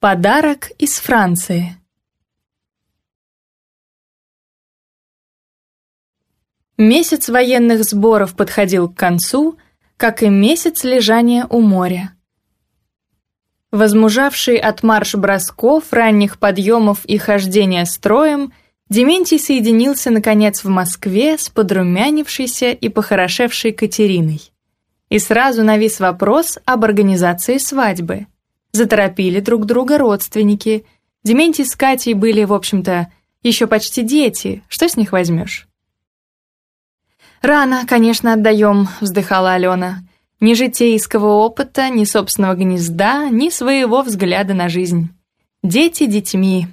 Подарок из Франции. Месяц военных сборов подходил к концу, как и месяц лежания у моря. Возмужавший от марш-бросков, ранних подъемов и хождения строем, Дементий соединился, наконец, в Москве с подрумянившейся и похорошевшей Катериной. И сразу навис вопрос об организации свадьбы – Заторопили друг друга родственники. Дементий с Катей были, в общем-то, еще почти дети. Что с них возьмешь? «Рано, конечно, отдаем», — вздыхала Алена. «Ни житейского опыта, ни собственного гнезда, ни своего взгляда на жизнь. Дети детьми.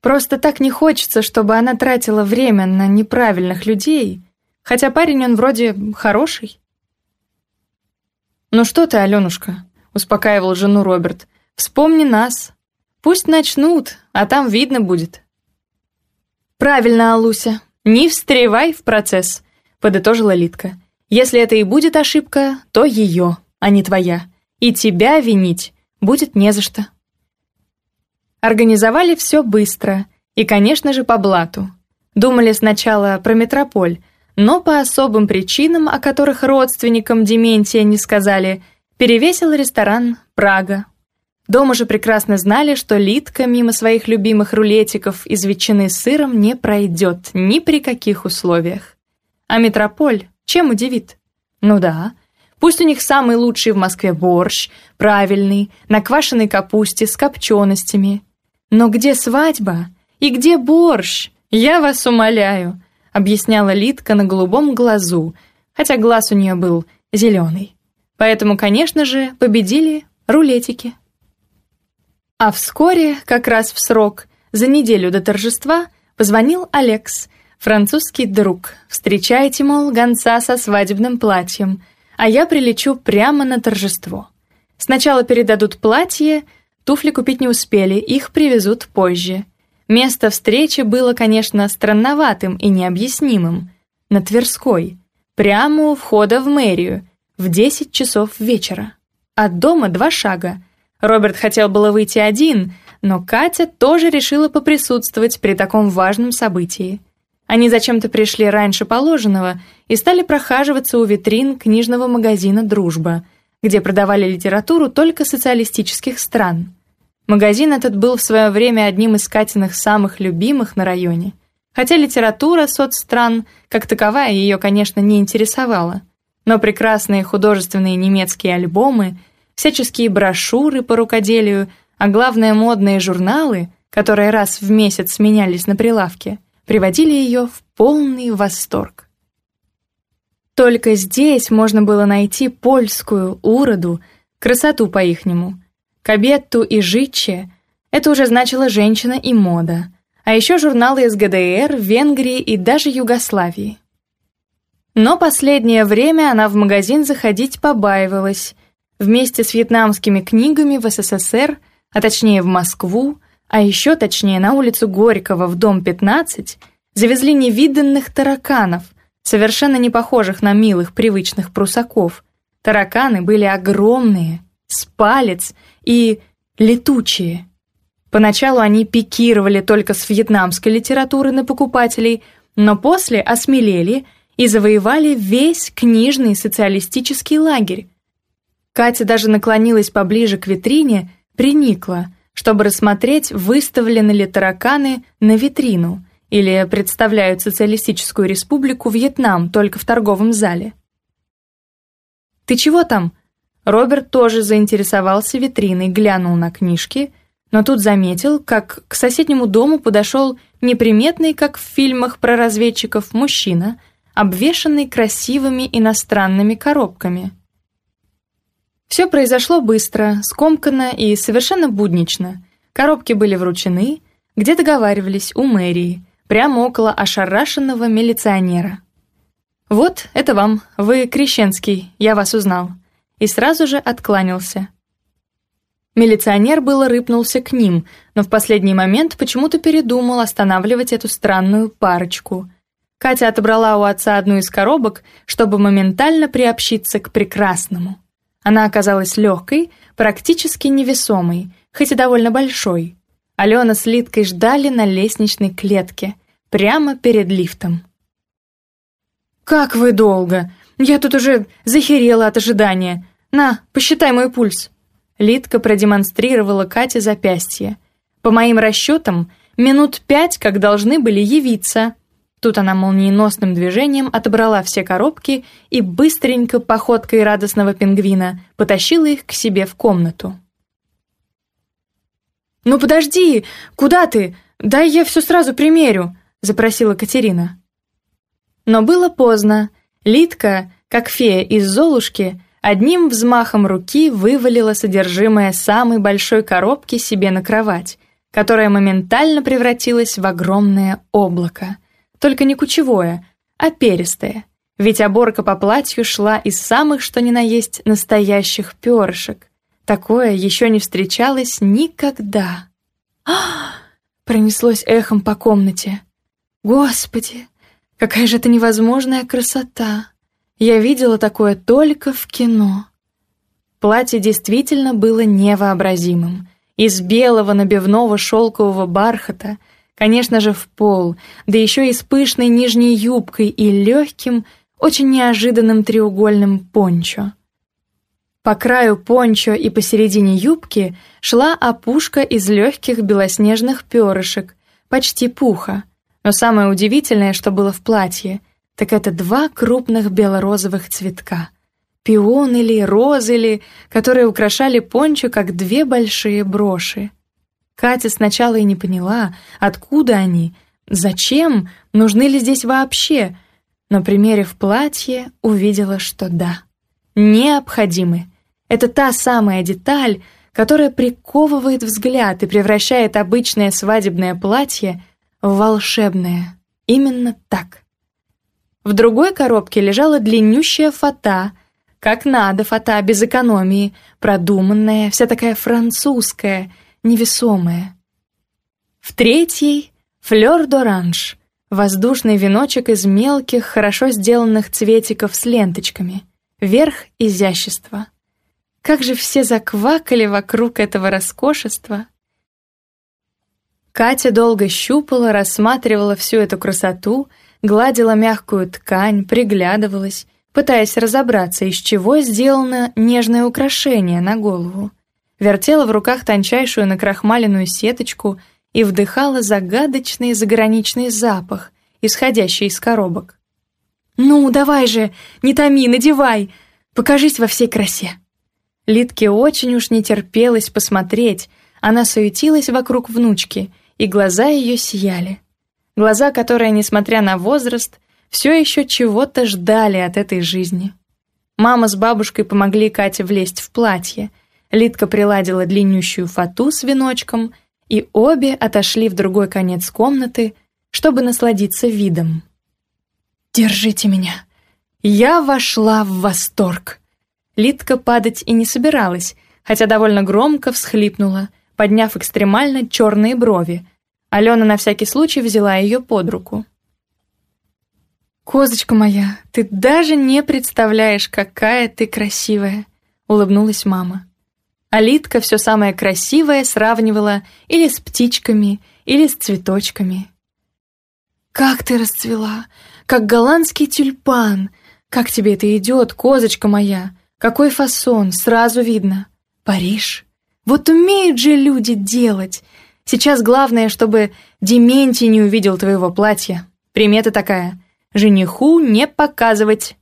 Просто так не хочется, чтобы она тратила время на неправильных людей, хотя парень он вроде хороший». «Ну что ты, Аленушка?» — успокаивал жену Роберт. Вспомни нас. Пусть начнут, а там видно будет». «Правильно, Алуся. Не встревай в процесс», — подытожила Литка. «Если это и будет ошибка, то ее, а не твоя. И тебя винить будет не за что». Организовали все быстро и, конечно же, по блату. Думали сначала про метрополь, но по особым причинам, о которых родственникам Дементия не сказали, перевесил ресторан «Прага» Дома же прекрасно знали, что Литка мимо своих любимых рулетиков из ветчины с сыром не пройдет ни при каких условиях. А метрополь чем удивит? Ну да, пусть у них самый лучший в Москве борщ, правильный, на квашеной капусте с копченостями. Но где свадьба? И где борщ? Я вас умоляю, объясняла Литка на голубом глазу, хотя глаз у нее был зеленый. Поэтому, конечно же, победили рулетики. А вскоре, как раз в срок, за неделю до торжества, позвонил Алекс, французский друг. «Встречайте, мол, гонца со свадебным платьем, а я прилечу прямо на торжество. Сначала передадут платье, туфли купить не успели, их привезут позже». Место встречи было, конечно, странноватым и необъяснимым. На Тверской, прямо у входа в мэрию, в 10 часов вечера. От дома два шага — Роберт хотел было выйти один, но Катя тоже решила поприсутствовать при таком важном событии. Они зачем-то пришли раньше положенного и стали прохаживаться у витрин книжного магазина «Дружба», где продавали литературу только социалистических стран. Магазин этот был в свое время одним из Катиных самых любимых на районе. Хотя литература соцстран, как таковая, ее, конечно, не интересовала. Но прекрасные художественные немецкие альбомы – всяческие брошюры по рукоделию, а главное модные журналы, которые раз в месяц сменялись на прилавке, приводили ее в полный восторг. Только здесь можно было найти польскую уроду, красоту по-ихнему, кабетту и жиче, это уже значило «женщина» и «мода», а еще журналы из ГДР, Венгрии и даже Югославии. Но последнее время она в магазин заходить побаивалась, вместе с вьетнамскими книгами в СССР, а точнее в Москву, а еще точнее на улицу Горького в дом 15, завезли невиданных тараканов, совершенно не похожих на милых привычных прусаков. Тараканы были огромные, с палец и летучие. Поначалу они пикировали только с вьетнамской литературы на покупателей, но после осмелели и завоевали весь книжный социалистический лагерь, Катя даже наклонилась поближе к витрине, приникла, чтобы рассмотреть, выставлены ли тараканы на витрину или представляют Социалистическую Республику Вьетнам только в торговом зале. «Ты чего там?» Роберт тоже заинтересовался витриной, глянул на книжки, но тут заметил, как к соседнему дому подошел неприметный, как в фильмах про разведчиков, мужчина, обвешанный красивыми иностранными коробками – все произошло быстро, скомканно и совершенно буднично. Коробки были вручены, где договаривались, у мэрии, прямо около ошарашенного милиционера. «Вот, это вам, вы Крещенский, я вас узнал». И сразу же откланялся. Милиционер было рыпнулся к ним, но в последний момент почему-то передумал останавливать эту странную парочку. Катя отобрала у отца одну из коробок, чтобы моментально приобщиться к прекрасному. Она оказалась легкой, практически невесомой, хоть и довольно большой. Алена с Литкой ждали на лестничной клетке, прямо перед лифтом. «Как вы долго! Я тут уже захерела от ожидания! На, посчитай мой пульс!» Литка продемонстрировала Кате запястье. «По моим расчетам, минут пять, как должны были явиться», Тут она молниеносным движением отобрала все коробки и быстренько, походкой радостного пингвина, потащила их к себе в комнату. «Ну подожди! Куда ты? Дай я все сразу примерю!» — запросила Катерина. Но было поздно. Литка, как фея из «Золушки», одним взмахом руки вывалила содержимое самой большой коробки себе на кровать, которая моментально превратилась в огромное облако только не кучевое, а перистое, ведь оборка по платью шла из самых, что ни на есть, настоящих перышек. Такое еще не встречалось никогда. а Пронеслось эхом по комнате. «Господи, какая же это невозможная красота! Я видела такое только в кино!» Платье действительно было невообразимым. Из белого набивного шелкового бархата — конечно же, в пол, да еще и с пышной нижней юбкой и легким, очень неожиданным треугольным пончо. По краю пончо и посередине юбки шла опушка из легких белоснежных перышек, почти пуха. Но самое удивительное, что было в платье, так это два крупных белорозовых цветка. Пионы ли, розы ли, которые украшали пончо, как две большие броши. Катя сначала и не поняла, откуда они, зачем, нужны ли здесь вообще, но, примерив платье, увидела, что да, необходимы. Это та самая деталь, которая приковывает взгляд и превращает обычное свадебное платье в волшебное. Именно так. В другой коробке лежала длиннющая фата, как надо фата без экономии, продуманная, вся такая французская — невесомое. В третьей — флёр-доранж, воздушный веночек из мелких, хорошо сделанных цветиков с ленточками, верх изящества. Как же все заквакали вокруг этого роскошества! Катя долго щупала, рассматривала всю эту красоту, гладила мягкую ткань, приглядывалась, пытаясь разобраться, из чего сделано нежное украшение на голову — вертела в руках тончайшую накрахмаленную сеточку и вдыхала загадочный заграничный запах, исходящий из коробок. «Ну, давай же, не томи, надевай! Покажись во всей красе!» Литке очень уж не терпелось посмотреть, она суетилась вокруг внучки, и глаза ее сияли. Глаза, которые, несмотря на возраст, все еще чего-то ждали от этой жизни. Мама с бабушкой помогли Кате влезть в платье — Лидка приладила длиннющую фату с веночком, и обе отошли в другой конец комнаты, чтобы насладиться видом. «Держите меня!» Я вошла в восторг. Лидка падать и не собиралась, хотя довольно громко всхлипнула, подняв экстремально черные брови. Алена на всякий случай взяла ее под руку. «Козочка моя, ты даже не представляешь, какая ты красивая!» — улыбнулась мама. Алитка все самое красивое сравнивала или с птичками, или с цветочками. «Как ты расцвела! Как голландский тюльпан! Как тебе это идет, козочка моя! Какой фасон, сразу видно! Париж! Вот умеют же люди делать! Сейчас главное, чтобы Дементий не увидел твоего платья. Примета такая — жениху не показывать!»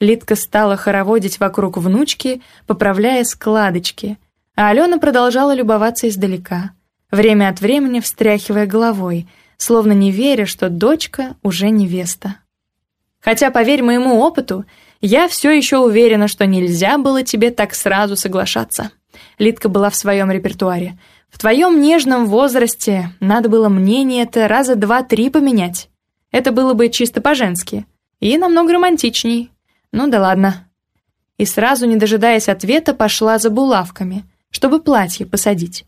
Литка стала хороводить вокруг внучки, поправляя складочки, а Алена продолжала любоваться издалека, время от времени встряхивая головой, словно не веря, что дочка уже невеста. Хотя, поверь моему опыту, я все еще уверена, что нельзя было тебе так сразу соглашаться. Литка была в своем репертуаре. В твоем нежном возрасте надо было мнение то раза два-три поменять. Это было бы чисто по-женски. И намного романтичней. Ну да ладно. И сразу, не дожидаясь ответа, пошла за булавками чтобы платье посадить.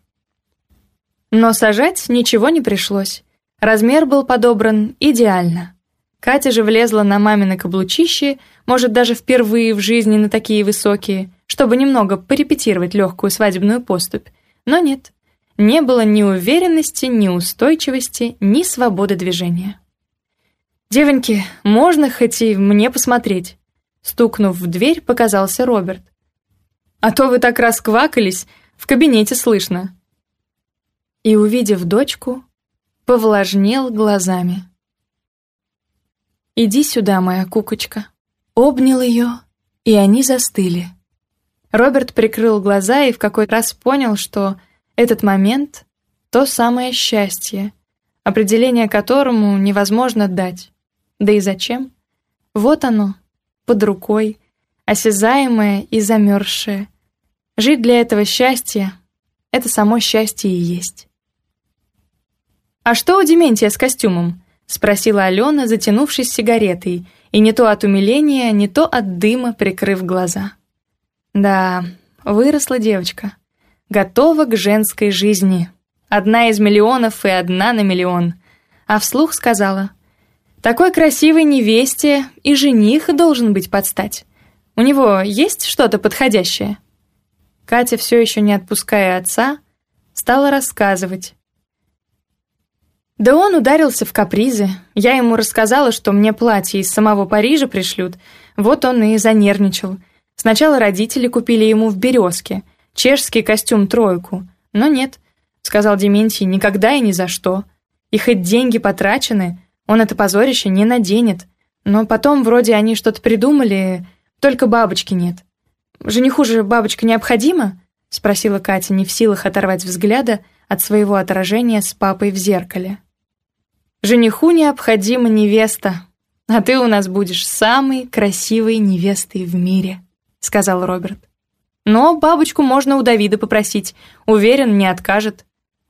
Но сажать ничего не пришлось. Размер был подобран идеально. Катя же влезла на мамины каблучище, может, даже впервые в жизни на такие высокие, чтобы немного порепетировать легкую свадебную поступь. Но нет, не было ни уверенности, ни устойчивости, ни свободы движения. «Девоньки, можно хоть и мне посмотреть?» Стукнув в дверь, показался Роберт. «А то вы так расквакались, в кабинете слышно». И, увидев дочку, повлажнел глазами. «Иди сюда, моя кукочка». Обнял ее, и они застыли. Роберт прикрыл глаза и в какой-то раз понял, что этот момент — то самое счастье, определение которому невозможно дать. Да и зачем? Вот оно, под рукой, осязаемое и замерзшее. Жить для этого счастья — это само счастье и есть. «А что у Дементия с костюмом?» — спросила Алена, затянувшись сигаретой, и не то от умиления, не то от дыма прикрыв глаза. «Да, выросла девочка. Готова к женской жизни. Одна из миллионов и одна на миллион». А вслух сказала, «Такой красивой невесте и жених должен быть под стать». У него есть что-то подходящее?» Катя, все еще не отпуская отца, стала рассказывать. Да он ударился в капризы. Я ему рассказала, что мне платье из самого Парижа пришлют. Вот он и занервничал. Сначала родители купили ему в «Березке» чешский костюм-тройку. Но нет, сказал Дементий, никогда и ни за что. И хоть деньги потрачены, он это позорище не наденет. Но потом вроде они что-то придумали, только бабочки нет. Жениху же бабочка необходима?» — спросила Катя, не в силах оторвать взгляда от своего отражения с папой в зеркале. «Жениху необходима невеста, а ты у нас будешь самой красивой невестой в мире», — сказал Роберт. «Но бабочку можно у Давида попросить, уверен, не откажет.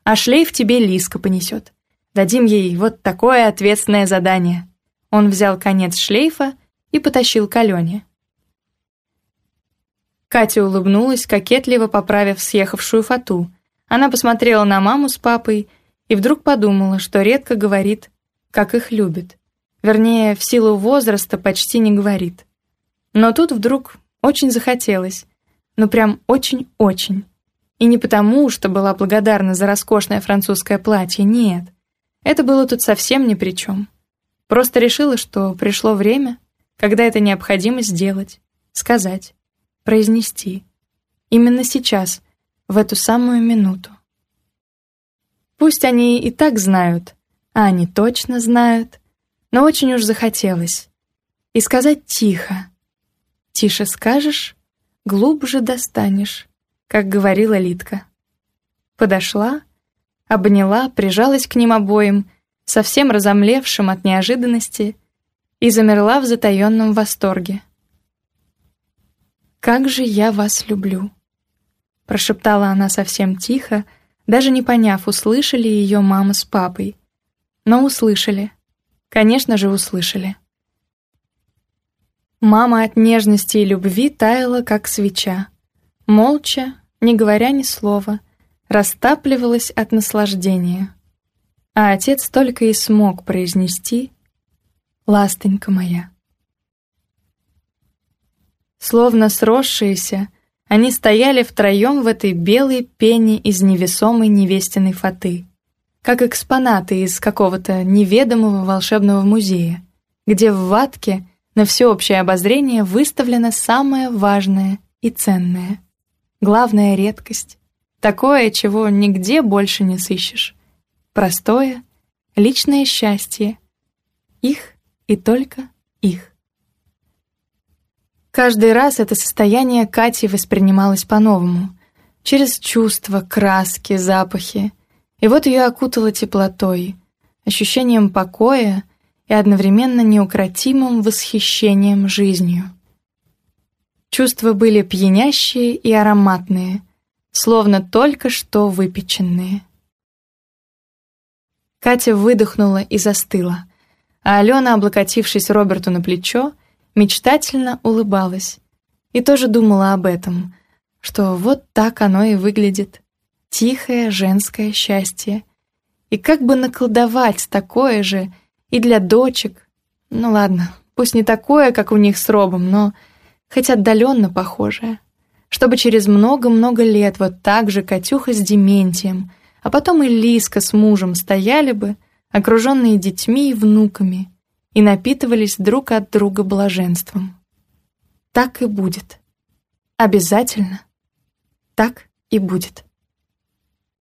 А шлейф тебе Лиска понесет. Дадим ей вот такое ответственное задание». Он взял конец шлейфа и потащил к Алене. Катя улыбнулась, кокетливо поправив съехавшую фату. Она посмотрела на маму с папой и вдруг подумала, что редко говорит, как их любит. Вернее, в силу возраста почти не говорит. Но тут вдруг очень захотелось. Ну прям очень-очень. И не потому, что была благодарна за роскошное французское платье, нет. Это было тут совсем ни при чем. Просто решила, что пришло время, когда это необходимо сделать, сказать произнести. Именно сейчас, в эту самую минуту. Пусть они и так знают, а они точно знают, но очень уж захотелось. И сказать тихо. «Тише скажешь, глубже достанешь», как говорила Литка. Подошла, обняла, прижалась к ним обоим, совсем разомлевшим от неожиданности, и замерла в затаенном восторге. «Как же я вас люблю!» Прошептала она совсем тихо, даже не поняв, услышали ее мама с папой. Но услышали. Конечно же, услышали. Мама от нежности и любви таяла, как свеча. Молча, не говоря ни слова, растапливалась от наслаждения. А отец только и смог произнести «Ластонька моя» словно сросшиеся, они стояли втроем в этой белой пене из невесомой невестиной фаты, как экспонаты из какого-то неведомого волшебного музея, где в ватке на всеобщее обозрение выставлено самое важное и ценное. Главная редкость. Такое, чего нигде больше не сыщешь. Простое, личное счастье. Их и только их. Каждый раз это состояние Кати воспринималось по-новому. Через чувства, краски, запахи. И вот ее окутало теплотой, ощущением покоя и одновременно неукротимым восхищением жизнью. Чувства были пьянящие и ароматные, словно только что выпеченные. Катя выдохнула и застыла, а Алена, облокотившись Роберту на плечо, мечтательно улыбалась и тоже думала об этом, что вот так оно и выглядит. Тихое женское счастье. И как бы наколдовать такое же и для дочек? Ну ладно, пусть не такое, как у них с Робом, но хоть отдаленно похожее. Чтобы через много-много лет вот так же Катюха с Дементием, а потом и Лиска с мужем стояли бы, окруженные детьми и внуками — и напитывались друг от друга блаженством. Так и будет. Обязательно. Так и будет.